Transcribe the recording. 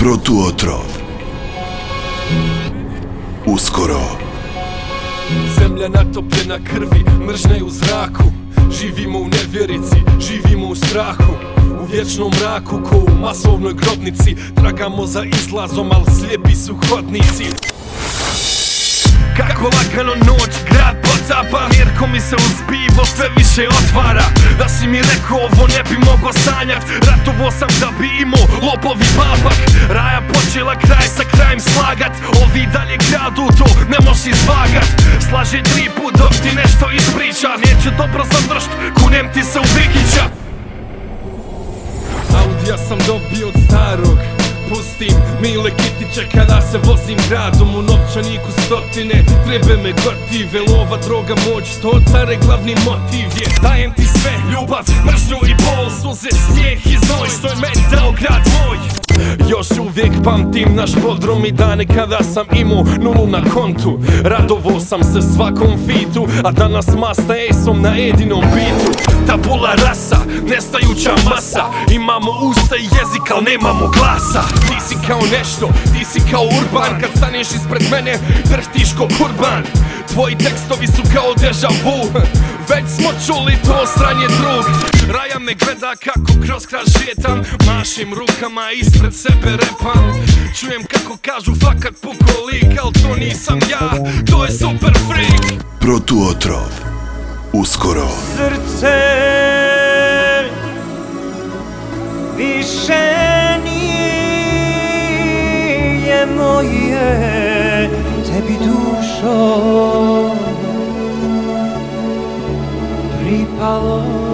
Protuotrov Uskoro. Zemlja natopljena krvi, mržnja je u zraku. Živimo u nevjerici, živimo u strahu. U vječnom mraku ko u masovnoj grobnici. Tragamo za izlazom, al slijepi su hodnici. Kako lagano noć, grad mi se uz pivo sve više otvara. Da si mi rekao ovo ne bi mogo sanjat. Ratovo sam da bi imao lopovi papak Raja počela kraj sa krajem slagat. Ovi dalje gradu to ne moš izvagat. Slaže tri put dok ti nešto ispriča. Neće dobro zadršt, kunem ti se u Bikića. Audija sam dobio od starog pustim. Mile kitiće kada se vozim gradom U novčaniku stotine. Trebe me gotive Lova, droga, moć To care glavni motiv je. Dajem ti sve ljubav, mržnju i bol Suze, snijeh i znoj Što je meni pamtim naš podrom i dane kada sam imao nulu na kontu. Radovo sam se svakom fitu, a danas masta ejsom na jedinom bitu. Tabula rasa, nestajuća masa. Imamo usta i jezik, al nemamo glasa. Ti si kao nešto, ti si kao urban. Kad staneš ispred mene, drhtiš ko kurban. Tvoji tekstovi su kao deja vu Već smo čuli to stranje drug. Raja me gleda kako kroz kraj šetam Mašim rukama ispred sebe repam. Čujem kako kažu fakat puko lik Al to nisam ja, to je super freak. Protuotrov Uskoro srce više nije moje tebi dušo follow